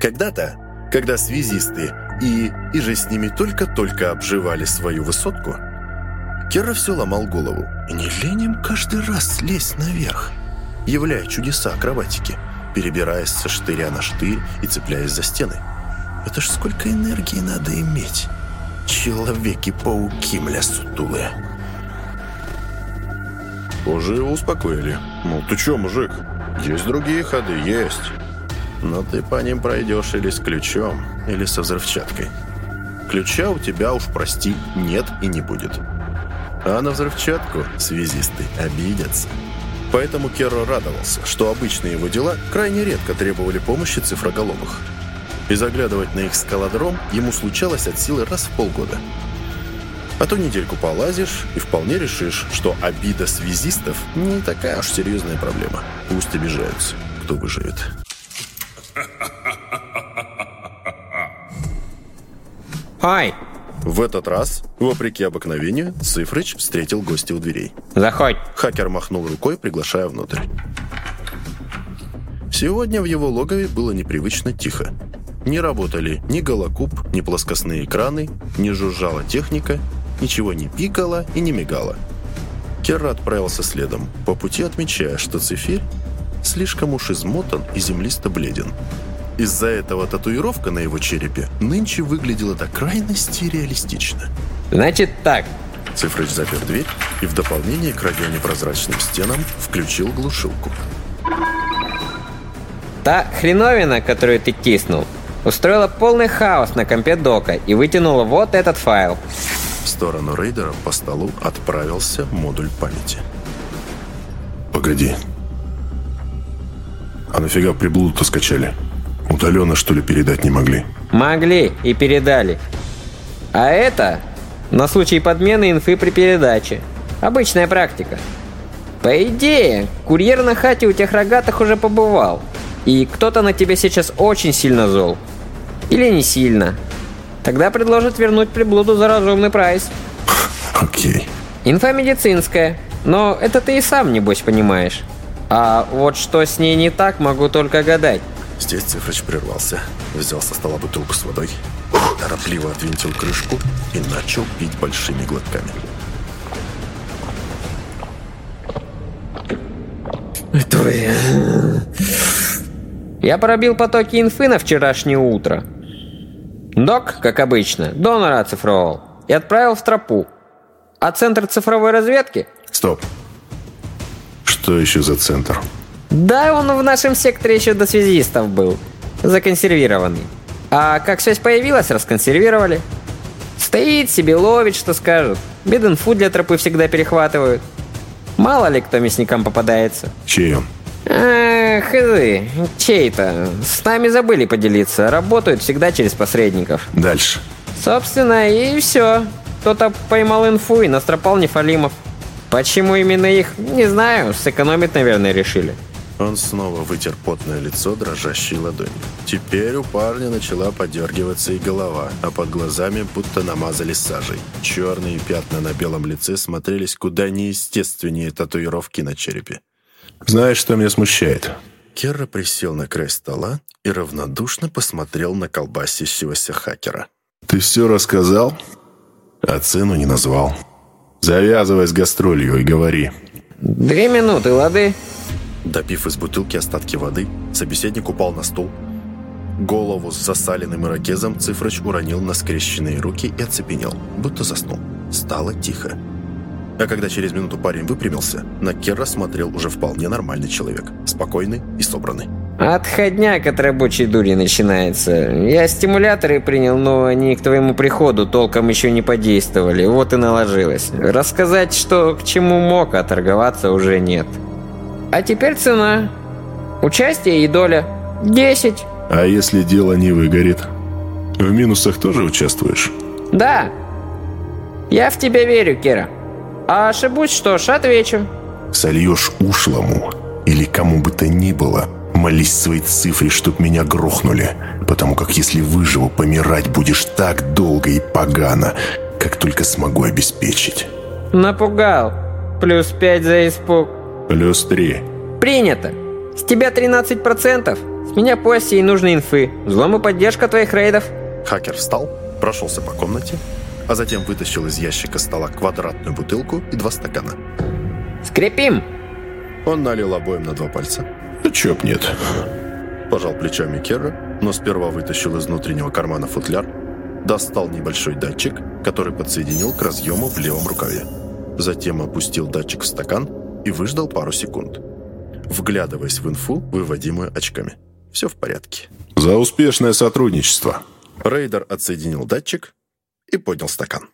Когда-то, когда связисты и, и же с ними только-только обживали свою высотку, Керра все ломал голову. Не леним каждый раз лезть наверх, являя чудеса акробатики, перебираясь со штыря на штырь и цепляясь за стены. Это ж сколько энергии надо иметь. Человеки-пауки, мля, сутулые. Уже его успокоили. Ну ты чё, мужик? Есть другие ходы, есть. Но ты по ним пройдешь или с ключом, или со взрывчаткой. Ключа у тебя уж, прости, нет и не будет. А на взрывчатку связисты обидятся. Поэтому Керро радовался, что обычные его дела крайне редко требовали помощи цифроголовых. И заглядывать на их скалодром ему случалось от силы раз в полгода. А то недельку полазишь и вполне решишь, что обида связистов не такая уж серьезная проблема. Пусть обижаются, кто выживет. Ай, В этот раз, вопреки обыкновению, Цифрыч встретил гостя у дверей. заходь. Хакер махнул рукой, приглашая внутрь. Сегодня в его логове было непривычно тихо. Не работали ни голокуб, ни плоскостные экраны, не жужжала техника, ничего не пикало и не мигало. Керра отправился следом, по пути отмечая, что Цифирь слишком уж измотан и землисто бледен. Из-за этого татуировка на его черепе нынче выглядела до крайности реалистично. Значит так, Цифрыч запер дверь и в дополнение к радионепрозрачным стенам включил глушилку. та хреновина, которую ты киснул, устроила полный хаос на компе Дока и вытянула вот этот файл. В сторону рейдера по столу отправился модуль памяти. Погоди. А нафига приблуду-то скачали? Удаленно, что ли, передать не могли? Могли и передали. А это на случай подмены инфы при передаче. Обычная практика. По идее, курьер на хате у тех рогатых уже побывал. И кто-то на тебя сейчас очень сильно зол. Или не сильно. Тогда предложат вернуть приблуду за разумный прайс. Окей. Инфа медицинская, но это ты и сам, небось, понимаешь. А вот что с ней не так, могу только гадать. Здесь Цифрыч прервался, взял со стола бутылку с водой, торопливо отвинтил крышку и начал пить большими глотками. Я пробил потоки инфы на вчерашнее утро. Док, как обычно, донора оцифровал и отправил в тропу. А центр цифровой разведки? Стоп. Что еще за центр? Да, он в нашем секторе еще до связистов был. Законсервированный. А как связь появилась, расконсервировали. Стоит себе, ловит, что скажут. Бединфу для тропы всегда перехватывают. Мало ли кто мясникам попадается. Он? Эх, хз, чей-то. С нами забыли поделиться. Работают всегда через посредников. Дальше. Собственно, и все. Кто-то поймал инфу и настропал Нефалимов. Почему именно их, не знаю, сэкономить, наверное, решили. Он снова вытер потное лицо дрожащей ладонью. Теперь у парня начала подергиваться и голова, а под глазами будто намазали сажей. Черные пятна на белом лице смотрелись куда неестественнее татуировки на черепе. Знаешь, что меня смущает? Керра присел на край стола и равнодушно посмотрел на колбасящегося хакера. Ты все рассказал, а цену не назвал. Завязывай с гастролью и говори. Две минуты, лады? Допив из бутылки остатки воды, собеседник упал на стул. Голову с засаленным ирокезом Цифрыч уронил на скрещенные руки и оцепенел, будто заснул. Стало тихо. А когда через минуту парень выпрямился, на Керра смотрел уже вполне нормальный человек. Спокойный и собранный. Отходняк от рабочей дури начинается. Я стимуляторы принял, но они к твоему приходу толком еще не подействовали. Вот и наложилось. Рассказать, что к чему мог, а торговаться уже нет. А теперь цена. Участие и доля. 10. А если дело не выгорит? В минусах тоже участвуешь? Да. Я в тебя верю, Кира. А ошибусь, что ж, отвечу. Сольешь ушлому или кому бы то ни было, молись своей цифре, чтоб меня грохнули, потому как если выживу, помирать будешь так долго и погано, как только смогу обеспечить. Напугал. Плюс 5 за испуг. Плюс три. Принято. С тебя 13%. С меня по оси нужной инфы. Взлом и поддержка твоих рейдов. Хакер встал, прошелся по комнате, а затем вытащил из ящика стола квадратную бутылку и два стакана. Скрепим! Он налил обоим на два пальца. Да чё б нет. Пожал плечами Керра, но сперва вытащил из внутреннего кармана футляр, достал небольшой датчик, который подсоединил к разъему в левом рукаве. Затем опустил датчик в стакан и выждал пару секунд, вглядываясь в инфу, выводимую очками. Все в порядке. За успешное сотрудничество. Рейдер отсоединил датчик и поднял стакан.